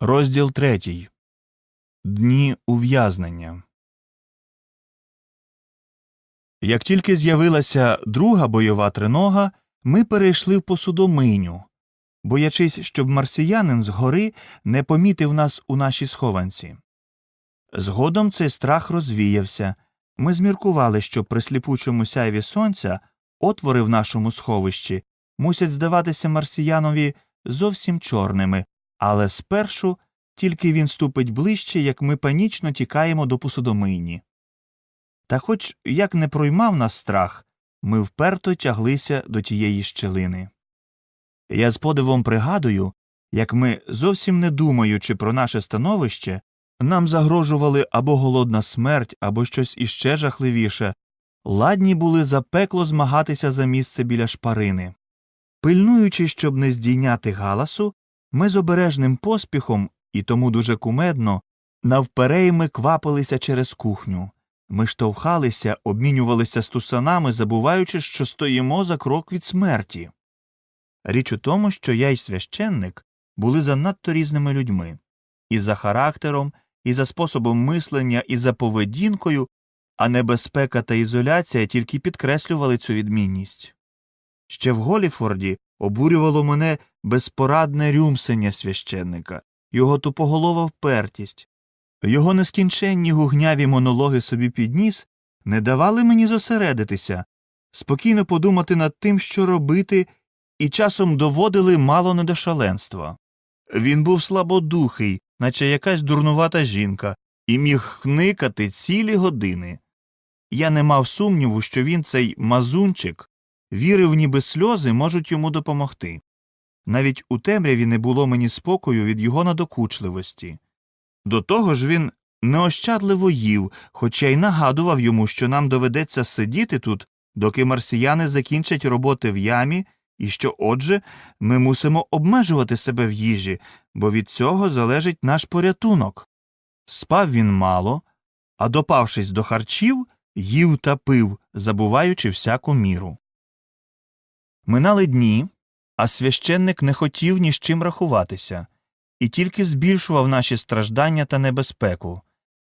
Розділ третій. Дні ув'язнення. Як тільки з'явилася друга бойова тринога, ми перейшли в посудомийню, боячись, щоб марсіянин згори не помітив нас у нашій схованці. Згодом цей страх розвіявся. Ми зміркували, що при сліпучому сяйві сонця отвори в нашому сховищі мусять здаватися марсіянові зовсім чорними, але спершу тільки він ступить ближче, як ми панічно тікаємо до посудомийні. Та хоч як не проймав нас страх, ми вперто тяглися до тієї щелини. Я з подивом пригадую, як ми, зовсім не думаючи про наше становище, нам загрожували або голодна смерть, або щось іще жахливіше, ладні були за пекло змагатися за місце біля шпарини. Пильнуючи, щоб не здійняти галасу, ми з обережним поспіхом, і тому дуже кумедно, навперейми квапилися через кухню. Ми штовхалися, обмінювалися стусанами, забуваючи, що стоїмо за крок від смерті. Річ у тому, що я й священник були занадто різними людьми і за характером, і за способом мислення, і за поведінкою, а небезпека та ізоляція тільки підкреслювали цю відмінність. Ще в Голіфорді обурювало мене безпорадне рюмсення священника, його тупоголова впертість, його нескінченні гугняві монологи собі підніс не давали мені зосередитися, спокійно подумати над тим, що робити, і часом доводили мало не до шаленства. Він був слабодухий, наче якась дурнувата жінка, і міг хникати цілі години. Я не мав сумніву, що він, цей мазунчик, вірив, ніби сльози можуть йому допомогти. Навіть у темряві не було мені спокою від його надокучливості. До того ж він неощадливо їв, хоча й нагадував йому, що нам доведеться сидіти тут, доки марсіяни закінчать роботи в ямі, і що, отже, ми мусимо обмежувати себе в їжі, бо від цього залежить наш порятунок. Спав він мало, а допавшись до харчів, їв та пив, забуваючи всяку міру. Минали дні, а священник не хотів ні з чим рахуватися і тільки збільшував наші страждання та небезпеку.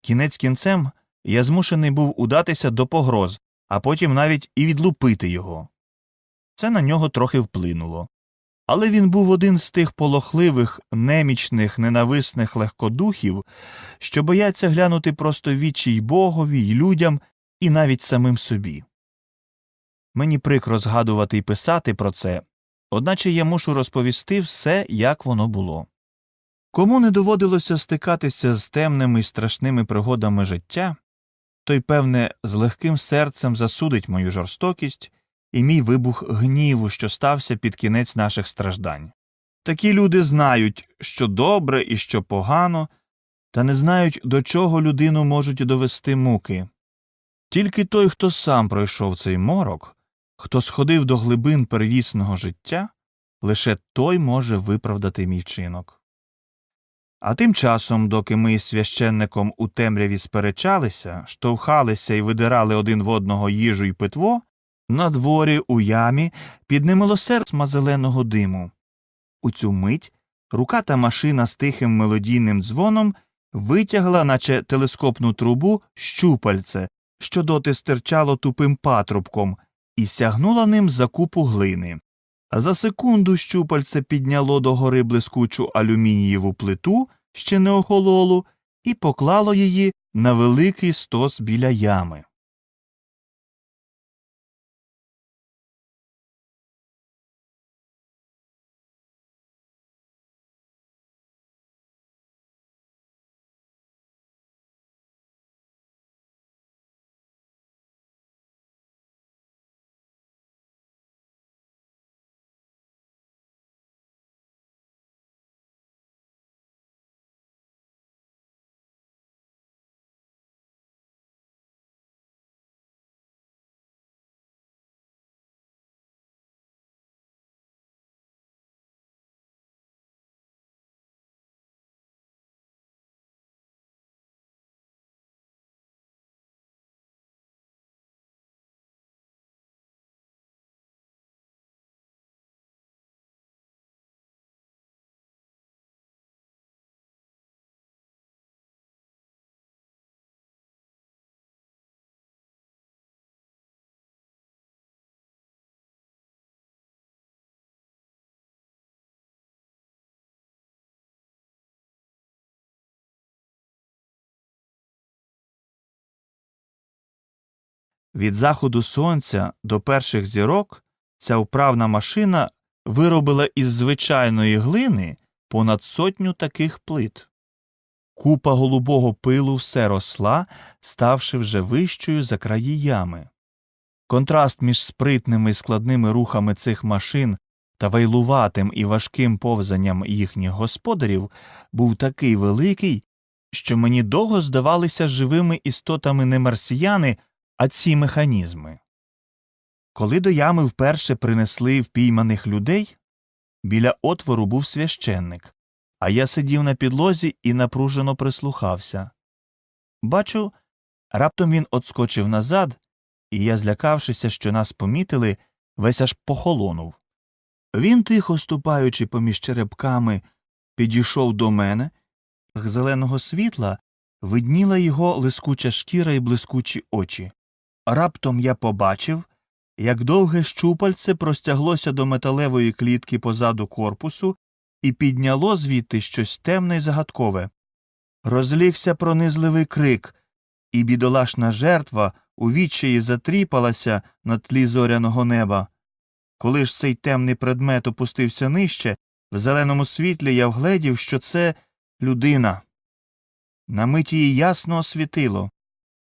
Кінець кінцем я змушений був удатися до погроз, а потім навіть і відлупити його. Це на нього трохи вплинуло. Але він був один з тих полохливих, немічних, ненависних легкодухів, що бояться глянути просто вічі й богові, й людям, і навіть самим собі. Мені прикро згадувати і писати про це, одначе я мушу розповісти все, як воно було. Кому не доводилося стикатися з темними й страшними пригодами життя, той, певне, з легким серцем засудить мою жорстокість і мій вибух гніву, що стався під кінець наших страждань. Такі люди знають, що добре і що погано, та не знають, до чого людину можуть довести муки. Тільки той, хто сам пройшов цей морок, хто сходив до глибин первісного життя, лише той може виправдати мій вчинок. А тим часом, доки ми з священником у темряві сперечалися, штовхалися і видирали один в одного їжу й питво, на дворі у ямі піднимало серцма зеленого диму. У цю мить рука та машина з тихим мелодійним дзвоном витягла, наче телескопну трубу, щупальце, що доти стирчало тупим патрубком, і сягнула ним за купу глини. За секунду щупальце підняло до гори блискучу алюмінієву плиту, ще не охололу, і поклало її на великий стос біля ями. Від заходу сонця до перших зірок ця вправна машина виробила із звичайної глини понад сотню таких плит. Купа голубого пилу все росла, ставши вже вищою за краї ями. Контраст між спритними і складними рухами цих машин та вайлуватим і важким повзанням їхніх господарів був такий великий, що мені довго здавалися живими істотами не марсіяни, а ці механізми. Коли до ями вперше принесли впійманих людей, біля отвору був священник, а я сидів на підлозі і напружено прислухався. Бачу, раптом він отскочив назад, і я, злякавшися, що нас помітили, весь аж похолонув. Він, тихо ступаючи поміж черепками, підійшов до мене, зеленого світла видніла його лискуча шкіра і блискучі очі. Раптом я побачив, як довге щупальце простяглося до металевої клітки позаду корпусу і підняло звідти щось темне й загадкове. Розлігся пронизливий крик, і бідолашна жертва у відчаї затріпалася на тлі зоряного неба. Коли ж цей темний предмет опустився нижче, в зеленому світлі я вгледів, що це людина. На мить її ясно освітило.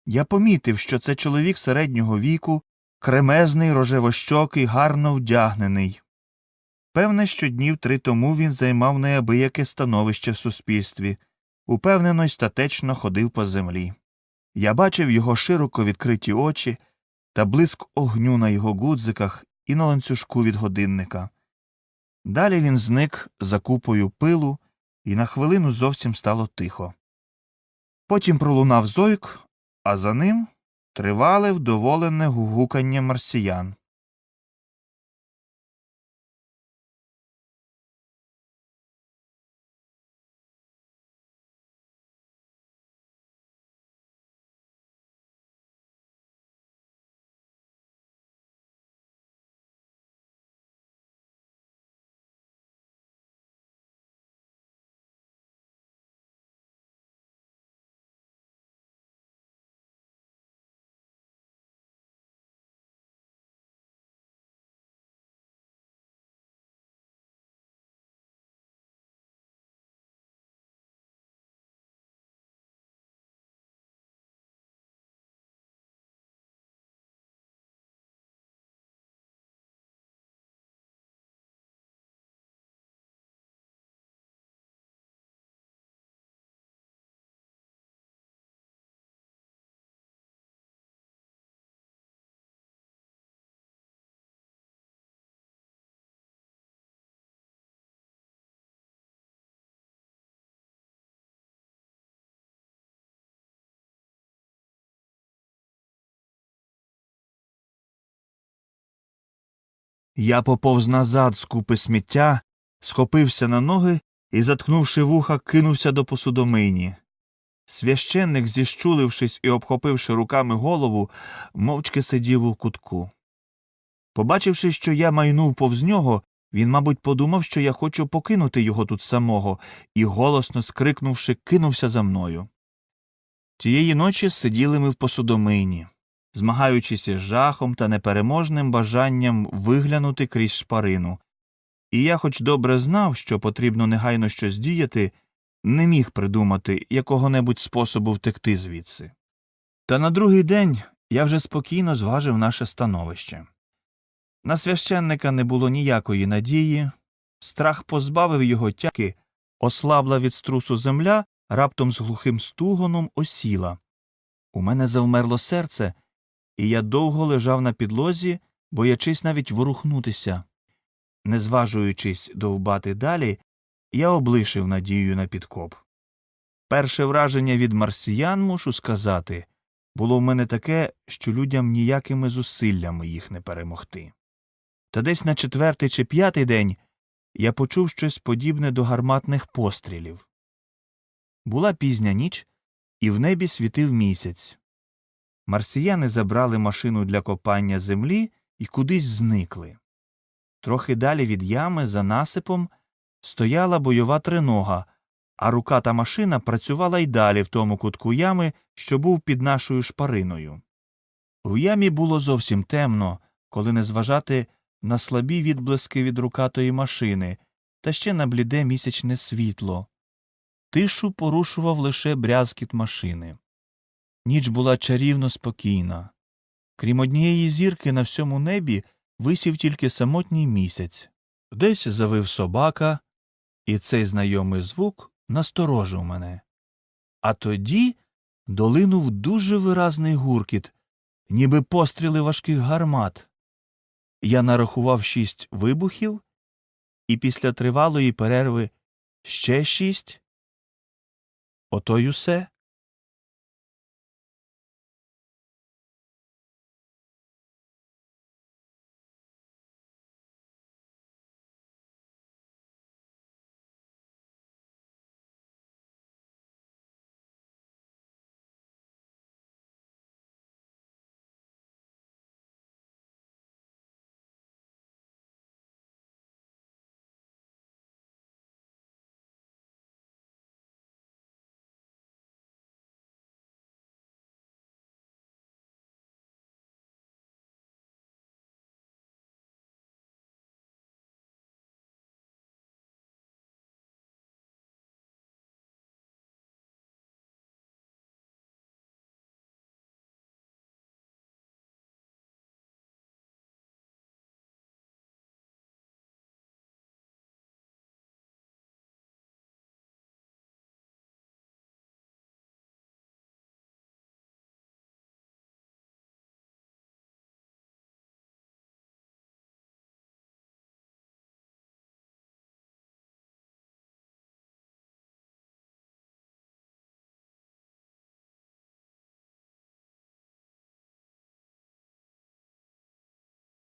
Я помітив, що це чоловік середнього віку, кремезний, рожевощокий, гарно вдягнений. Певне, що днів три тому він займав неабияке становище в суспільстві, упевнено й статечно ходив по землі. Я бачив його широко відкриті очі та блиск огню на його гудзиках і на ланцюжку від годинника. Далі він зник за купою пилу, і на хвилину зовсім стало тихо. Потім пролунав зойк, а за ним тривале вдоволене гугукання марсіян. Я поповз назад з купи сміття, схопився на ноги і, заткнувши вуха, кинувся до посудомийні. Священник, зіщулившись і обхопивши руками голову, мовчки сидів у кутку. Побачивши, що я майнув повз нього, він, мабуть, подумав, що я хочу покинути його тут самого, і, голосно скрикнувши, кинувся за мною. Тієї ночі сиділи ми в посудомийні змагаючись із жахом та непереможним бажанням виглянути крізь шпарину. І я, хоч добре знав, що потрібно негайно щось діяти, не міг придумати якого небудь способу втекти звідси. Та на другий день я вже спокійно зважив наше становище. На священника не було ніякої надії, страх позбавив його тяки, ослабла від струсу земля, раптом з глухим стугоном осіла. У мене завмерло серце, і я довго лежав на підлозі, боячись навіть ворухнутися. Не зважуючись довбати далі, я облишив надію на підкоп. Перше враження від марсіян, мушу сказати, було в мене таке, що людям ніякими зусиллями їх не перемогти. Та десь на четвертий чи п'ятий день я почув щось подібне до гарматних пострілів. Була пізня ніч, і в небі світив місяць. Марсіяни забрали машину для копання землі і кудись зникли. Трохи далі від ями, за насипом, стояла бойова тринога, а рука та машина працювала й далі в тому кутку ями, що був під нашою шпариною. В ямі було зовсім темно, коли не зважати на слабі відблиски від рукатої машини та ще на бліде місячне світло. Тишу порушував лише брязкіт машини. Ніч була чарівно спокійна. Крім однієї зірки на всьому небі висів тільки самотній місяць. Десь завив собака, і цей знайомий звук насторожив мене. А тоді долинув дуже виразний гуркіт, ніби постріли важких гармат. Я нарахував шість вибухів, і після тривалої перерви ще шість. Ото й усе.